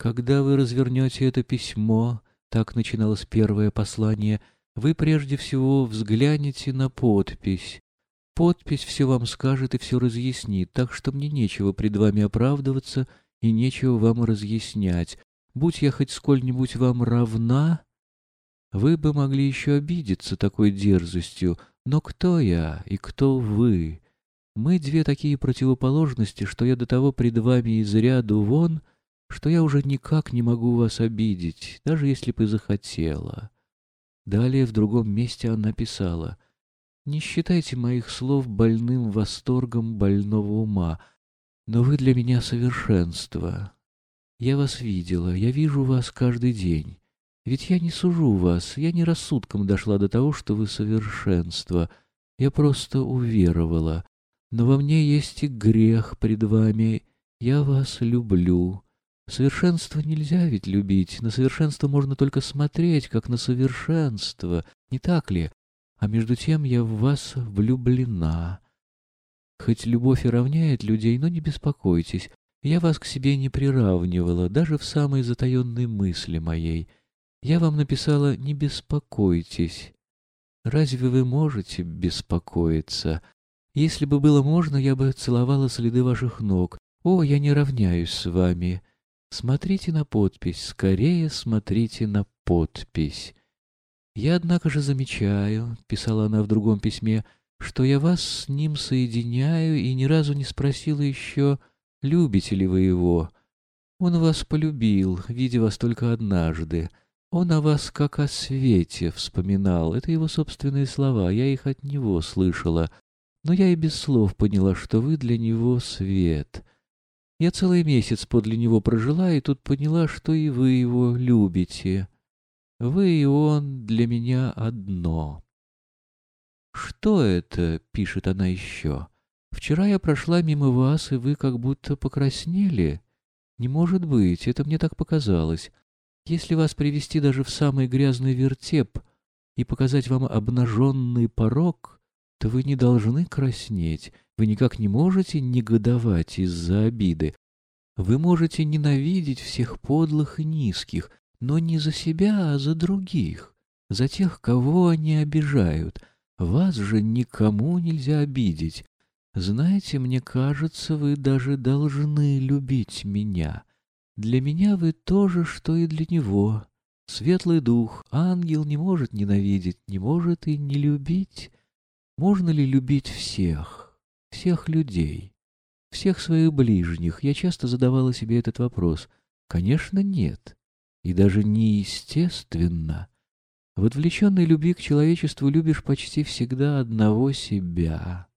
Когда вы развернете это письмо, так начиналось первое послание, вы прежде всего взглянете на подпись. Подпись все вам скажет и все разъяснит, так что мне нечего пред вами оправдываться и нечего вам разъяснять. Будь я хоть сколь-нибудь вам равна, вы бы могли еще обидеться такой дерзостью, но кто я и кто вы? Мы две такие противоположности, что я до того пред вами из ряду вон, что я уже никак не могу вас обидеть, даже если бы захотела. Далее в другом месте она писала «Не считайте моих слов больным восторгом больного ума, но вы для меня совершенство. Я вас видела, я вижу вас каждый день. Ведь я не сужу вас, я не рассудком дошла до того, что вы совершенство. Я просто уверовала. Но во мне есть и грех пред вами. Я вас люблю. Совершенство нельзя ведь любить. На совершенство можно только смотреть, как на совершенство. Не так ли? А между тем я в вас влюблена. Хоть любовь и равняет людей, но не беспокойтесь. Я вас к себе не приравнивала, даже в самой затаенной мысли моей. Я вам написала «не беспокойтесь». Разве вы можете беспокоиться? Если бы было можно, я бы целовала следы ваших ног. О, я не равняюсь с вами. Смотрите на подпись, скорее смотрите на подпись. Я, однако же, замечаю, — писала она в другом письме, — что я вас с ним соединяю и ни разу не спросила еще, любите ли вы его. Он вас полюбил, видя вас только однажды. Он о вас как о свете вспоминал. Это его собственные слова, я их от него слышала. Но я и без слов поняла, что вы для него свет. Я целый месяц подле него прожила, и тут поняла, что и вы его любите. Вы и он для меня одно. «Что это?» — пишет она еще. «Вчера я прошла мимо вас, и вы как будто покраснели. Не может быть, это мне так показалось. Если вас привести даже в самый грязный вертеп и показать вам обнаженный порог, то вы не должны краснеть, вы никак не можете негодовать из-за обиды. Вы можете ненавидеть всех подлых и низких, но не за себя, а за других, за тех, кого они обижают. Вас же никому нельзя обидеть. Знаете, мне кажется, вы даже должны любить меня. Для меня вы то же, что и для него. Светлый дух, ангел не может ненавидеть, не может и не любить. Можно ли любить всех? всех людей, всех своих ближних, я часто задавала себе этот вопрос. Конечно, нет. И даже неестественно. В отвлеченной любви к человечеству любишь почти всегда одного себя.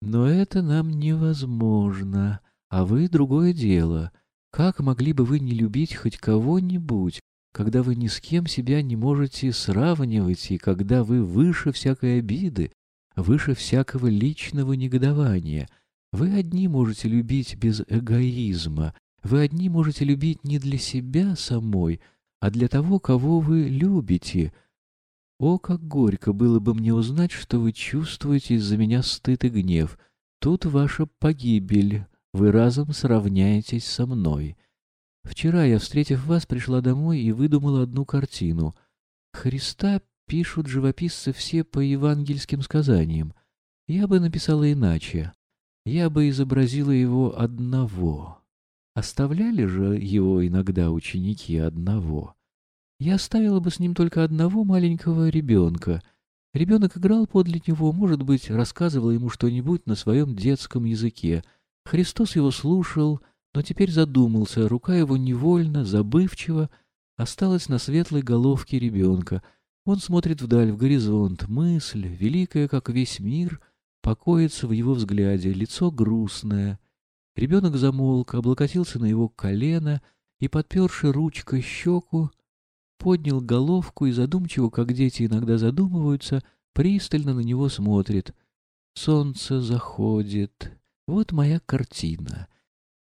Но это нам невозможно, а вы — другое дело. Как могли бы вы не любить хоть кого-нибудь, когда вы ни с кем себя не можете сравнивать и когда вы выше всякой обиды, выше всякого личного негодования. Вы одни можете любить без эгоизма, вы одни можете любить не для себя самой, а для того, кого вы любите. О, как горько было бы мне узнать, что вы чувствуете из-за меня стыд и гнев. Тут ваша погибель, вы разом сравняетесь со мной. Вчера я, встретив вас, пришла домой и выдумала одну картину. Христа Пишут живописцы все по евангельским сказаниям. Я бы написала иначе. Я бы изобразила его одного. Оставляли же его иногда ученики одного. Я оставила бы с ним только одного маленького ребенка. Ребенок играл подле него, может быть, рассказывал ему что-нибудь на своем детском языке. Христос его слушал, но теперь задумался, рука его невольно, забывчиво, осталась на светлой головке ребенка — он смотрит вдаль, в горизонт. Мысль, великая, как весь мир, покоится в его взгляде, лицо грустное. Ребенок замолк, облокотился на его колено и, подперши ручкой щеку, поднял головку и задумчиво, как дети иногда задумываются, пристально на него смотрит. Солнце заходит. Вот моя картина.